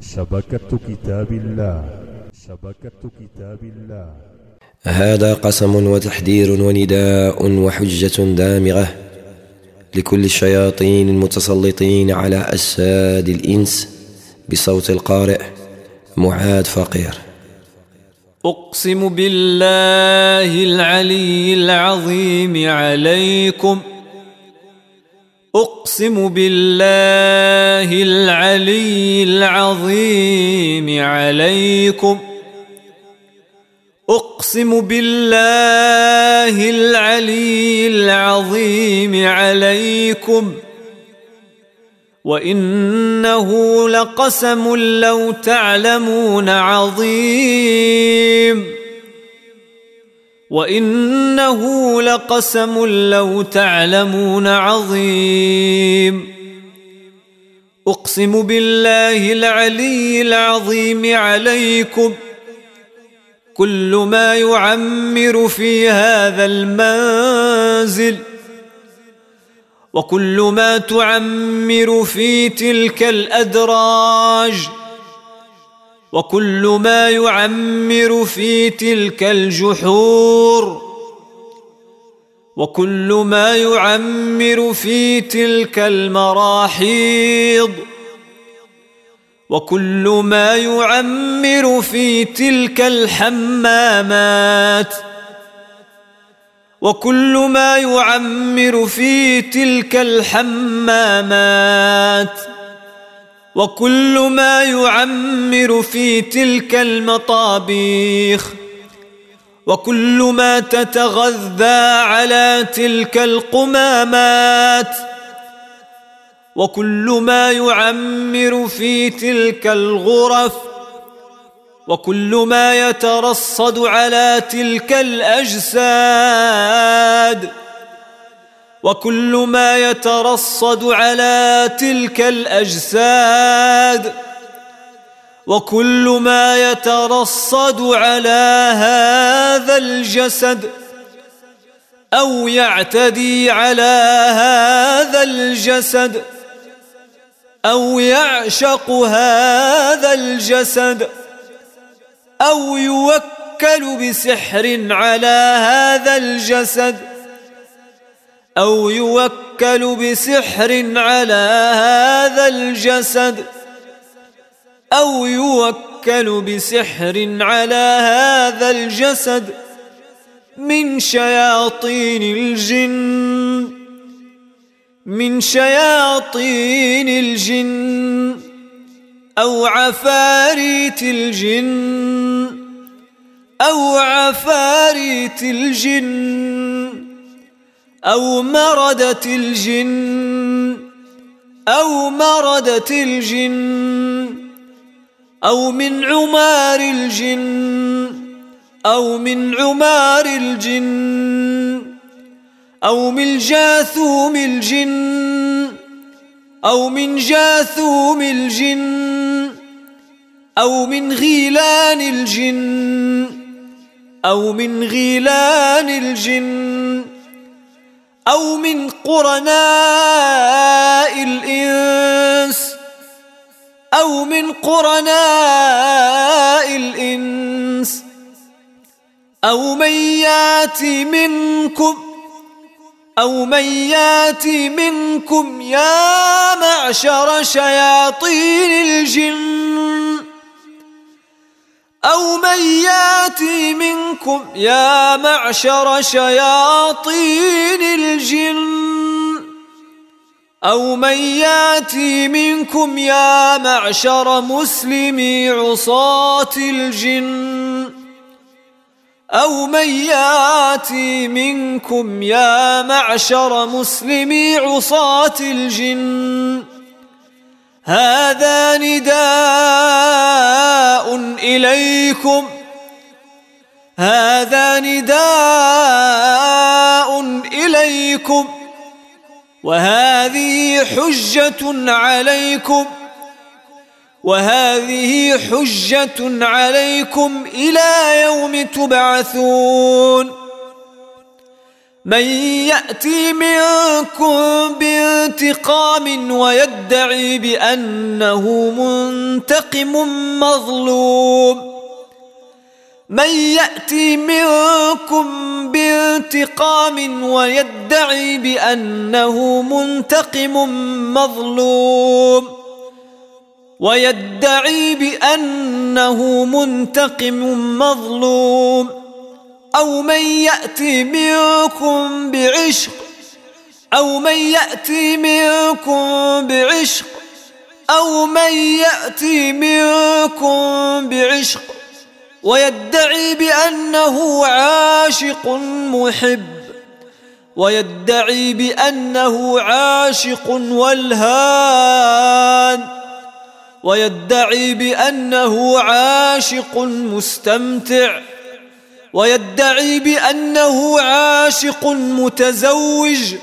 شبكة كتاب الله. شبكة كتاب الله. هذا قسم وتحذير ونداء وحجة دامغة لكل الشياطين المتسلطين على أجساد الإنس بصوت القارئ معاد فقير. أقسم بالله العلي العظيم عليكم أقسم بالله العلي العظيم عليكم. أقسم بالله العلي العظيم عليكم. وإنه لقسم لو تعلمون عظيم. وإنه لقسم لو تعلمون عظيم. أقسم بالله العلي العظيم عليكم. كل ما يعمر في هذا المنزل. وكل ما تعمر في تلك الأدراج. وكل ما يعمر في تلك الجحور. وكل ما يعمر في تلك المراحيض. وكل ما يعمر في تلك الحمامات. وكل ما يعمر في تلك الحمامات. وكل ما يعمر في تلك المطابيخ وكل ما تتغذى على تلك القمامات وكل ما يعمر في تلك الغرف وكل ما يترصد على تلك الأجساد وكل ما يترصد على تلك الأجساد وكل ما يترصد على هذا الجسد أو يعتدي على هذا الجسد أو يعشق هذا الجسد أو يوكل بسحر على هذا الجسد. أو يوكل بسحر على هذا الجسد أو يوكل بسحر على هذا الجسد من شياطين الجن من شياطين الجن أو عفاريت الجن أو عفاريت الجن. أو مردة الجن أو مردة الجن أو من عمار الجن أو من عمار الجن أو من جاثوم الجن أو من جاثوم الجن أو من غيلان الجن أو من غيلان الجن. أو من قرناء الإنس أو من قرناء الإنس أو من ياتي منكم أو من ياتي منكم يا معشر شياطين الجن أو من ياتي منكم يا معشر شياطين الجن. أو من ياتي منكم يا معشر مسلمي عصاة الجن. أو من ياتي منكم يا معشر مسلمي عصاة الجن. هذا نداء إليكم. هذا نداء إليكم. وهذه حجة عليكم. وهذه حجة عليكم إلى يوم تبعثون. من يأتي منكم بانتقام ويدعي بأنه منتقم مظلوم. من يأتي منكم بانتقام ويدعي بأنه منتقم مظلوم. ويدعي بأنه منتقم مظلوم. أو من يأتي منكم بعشق أو من يأتي منكم بعشق أو من يأتي منكم بعشق ويدعي بأنه عاشق محب ويدعي بأنه عاشق والهان ويدعي بأنه عاشق مستمتع. ويدعي بأنه عاشق متزوج.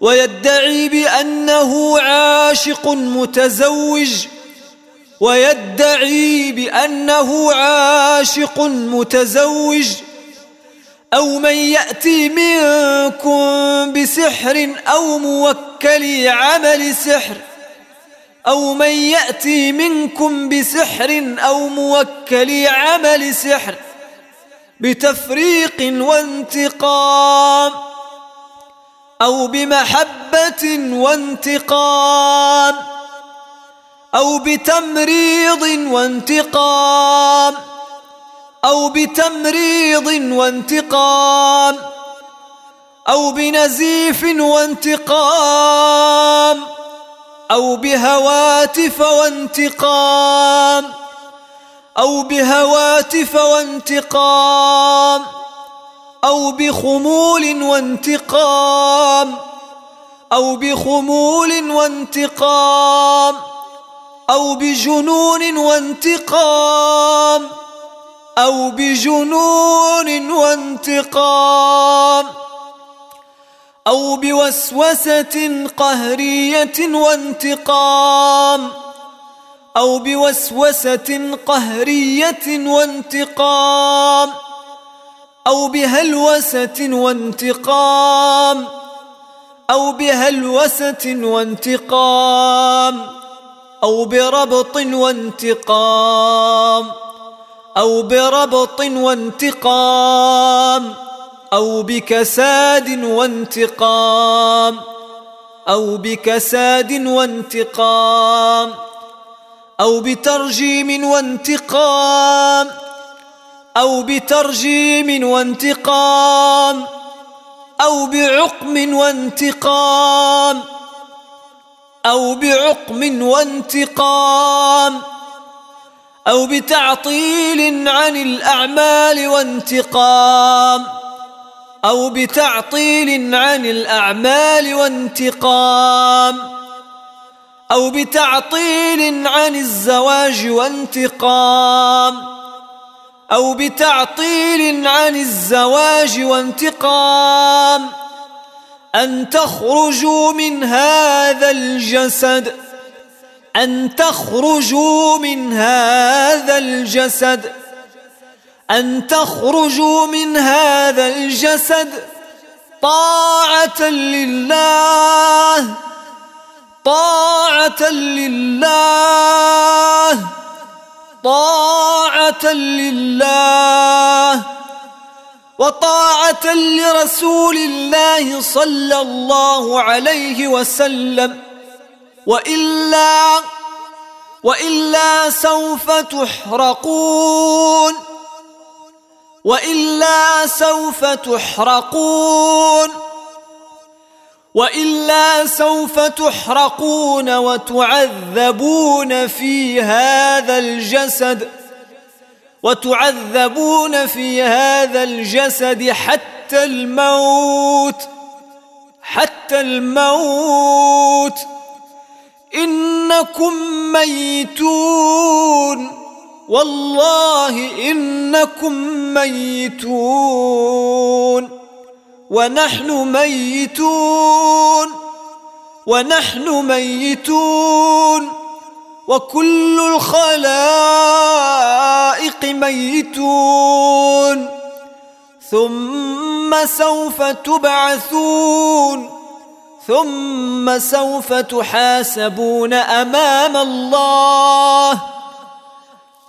ويدعي بأنه عاشق متزوج. ويدعي بأنه عاشق متزوج. أو من يأتي منكم بسحر أو موكل عمل سحر. أو من يأتي منكم بسحر أو موكل عمل سحر. بتفريق وانتقام أو بمحبة وانتقام أو بتمريض وانتقام أو بتمريض وانتقام أو بنزيف وانتقام أو بهواتف وانتقام أو بهواتف وانتقام أو بخمول وانتقام أو بخمول وانتقام أو بجنون وانتقام أو بجنون وانتقام أو بوسوسة قهرية وانتقام أو بوسوسة قهرية وانتقام أو بهلوسة وانتقام أو بهلوسة وانتقام أو بربط وانتقام أو بربط وانتقام أو بكساد وانتقام أو بكساد وانتقام أو بترجيم وانتقام أو بترجيم وانتقام أو بعقم وانتقام أو بعقم وانتقام أو بتعطيل عن الأعمال وانتقام أو بتعطيل عن الأعمال وانتقام. أو بتعطيل عن الزواج وانتقام. أو بتعطيل عن الزواج وانتقام. أن تخرجوا من هذا الجسد. أن تخرجوا من هذا الجسد. أن تخرجوا من هذا الجسد طاعة لله. طاعة لله. طاعة لله. وطاعة لرسول الله صلى الله عليه وسلم. وإلا وإلا سوف تحرقون. وإلا سوف تحرقون. وإلا سوف تحرقون وتعذبون في هذا الجسد وتعذبون في هذا الجسد حتى الموت حتى الموت. إنكم ميتون والله إنكم ميتون. ونحن ميتون. ونحن ميتون. وكل الخلائق ميتون. ثم سوف تبعثون. ثم سوف تحاسبون أمام الله.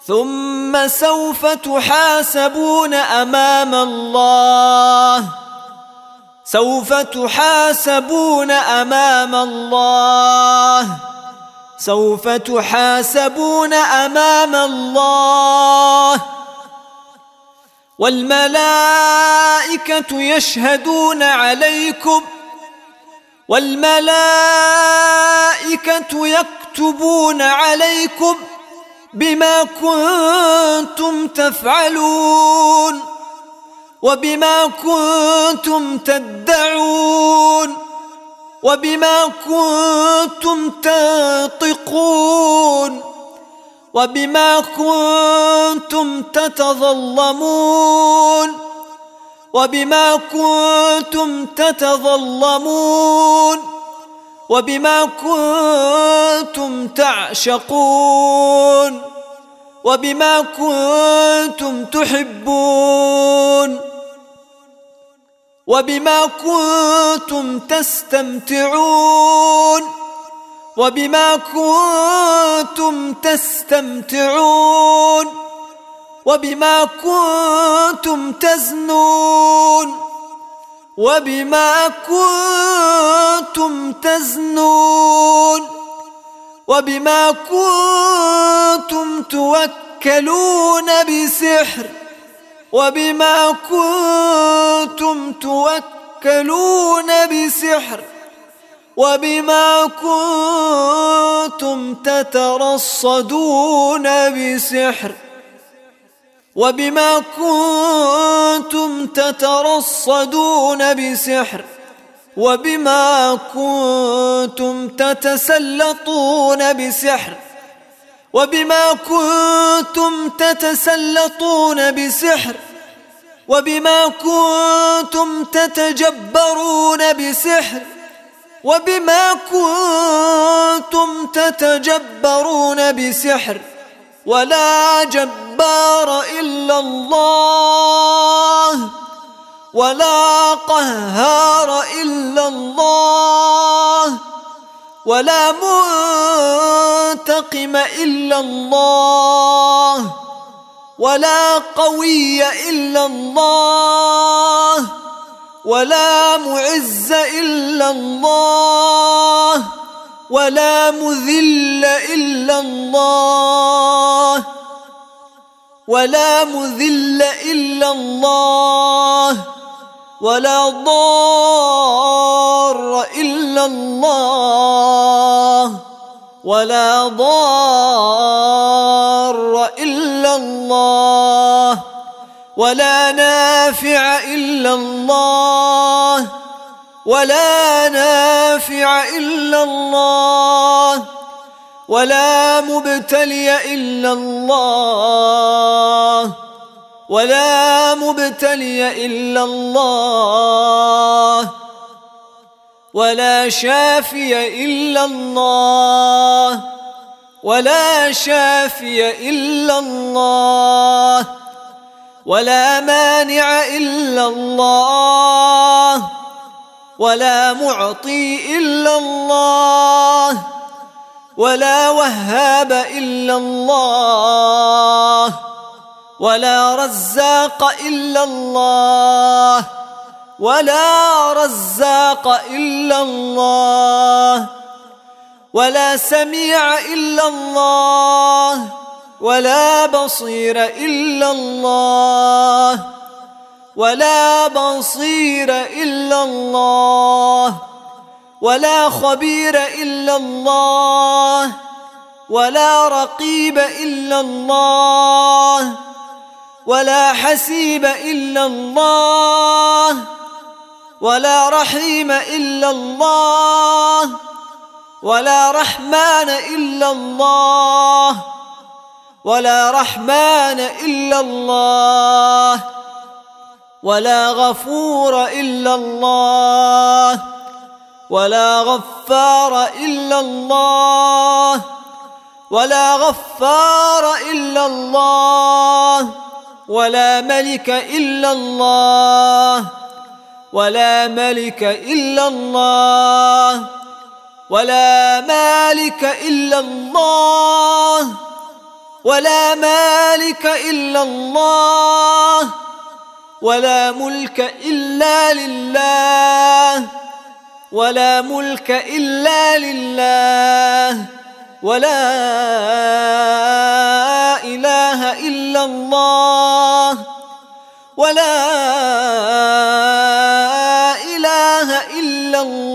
ثم سوف تحاسبون أمام الله. سوف تحاسبون أمام الله. سوف تحاسبون أمام الله. والملائكة يشهدون عليكم. والملائكة يكتبون عليكم بما كنتم تفعلون. وبما كنتم تدعون وبما كنتم تنطقون وبما كنتم تتظلمون وبما كنتم تتظلمون وبما كنتم تعشقون وبما كنتم تحبون وبما كنتم تستمتعون وبما كنتم تستمتعون وبما كنتم تزنون وبما كنتم تزنون وبما كنتم توكلون بسحر وبما كنتم توكلون بسحر وبما كنتم تترصدون بسحر وبما كنتم تترصدون بسحر وبما كنتم تتسلطون بسحر وبما كنتم تتسلطون بسحر وبما كنتم تتجبرون بسحر وبما كنتم تتجبرون بسحر ولا جبار إلا الله ولا قهار إلا الله ولا منتقم إلا الله ولا قوي إلا الله ولا معز إلا الله ولا مذل إلا الله ولا مذل إلا الله ولا ضار إلا الله. ولا ضار إلا الله. ولا نافع إلا الله. ولا نافع إلا الله. ولا مبتلي إلا الله. ولا مبتلي إلا الله ولا شافي إلا الله ولا شافي إلا الله ولا مانع إلا الله ولا معطي إلا الله ولا وهاب إلا الله ولا رزاق إلا الله. ولا رزاق إلا الله. ولا سميع إلا الله. ولا بصير إلا الله. ولا بصير إلا الله. ولا خبير إلا الله. ولا رقيب إلا الله. ولا حسيب إلا الله ولا رحيم إلا الله ولا رحمن إلا الله ولا رحمن إلا الله ولا غفور إلا الله ولا غفار إلا الله ولا غفار إلا الله ولا ملك إلا الله ولا ملك إلا الله ولا مالك إلا الله ولا مالك إلا الله ولا ملك إلا لله ولا ملك إلا لله ولا إله إلا الله. ولا إله إلا الله.